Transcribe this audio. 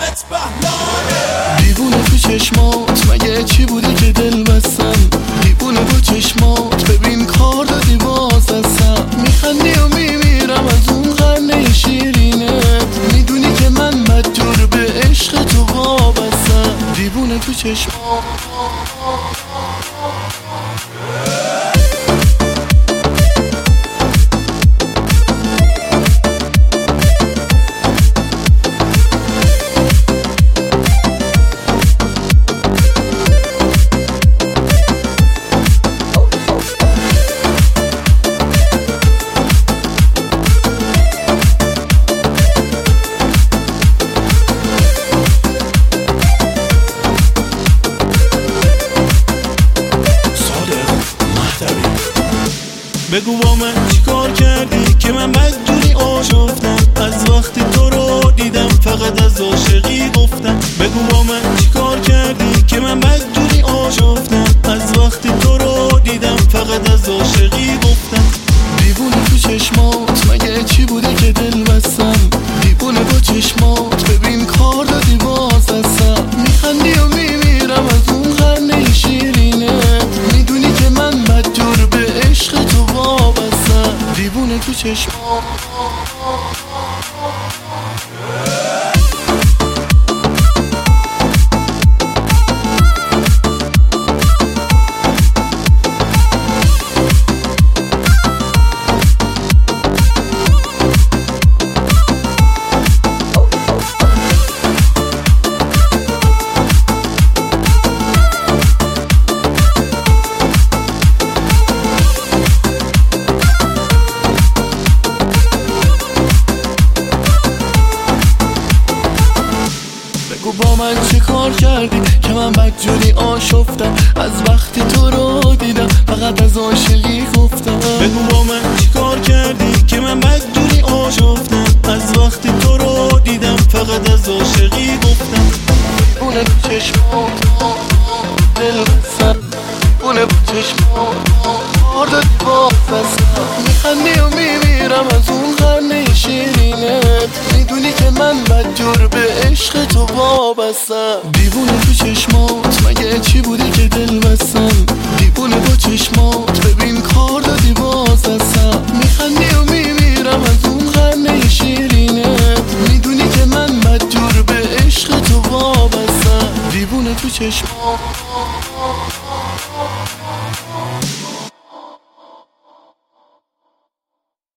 نامت بهلانه دیوونه تو چشمات مگه چی بوده که دل بستم؟ دیوونه با چشمات ببین کار دادی باز هستم میخندی و میمیرم از اون قرنه شیرینت می‌دونی که من بدجور به عشق تو وابستم. دیوونه تو چشمات. بگو با من چیکار کردی که من بدجوری آشفتم؟ از وقتی تو رو دیدم فقط از عاشقی گفتم. بگو با من چیکار کردی که من بدجوری آشفتم؟ از وقتی تو رو دیدم فقط از عاشقی گفتم. دیوونه تو چشمات مگه چی بوده که دل بستم؟ دیوونه با چشمات. دیوونه بگو با من چه کار کردی که من بدجوری آشفتم؟ از وقتی تو رو دیدم فقط از عاشقی گفتم. بگو با من چیکار کردی که من بدجوری آشفتم؟ از وقتی تو رو دیدم فقط از عاشقی گفتم. اونه با چشمات دل اونه با چشمات کار دادی باز میخندی وابستم. دیوونه تو چشمات مگه چی بودی که دل بستم؟ دیوونه با چشمات ببین کار دادی باز هستم میخندی و میمیرم از اون قرنه شیرینت می‌دونی که من بدجور به عشق تو وابستم. دیوونه تو چشمات.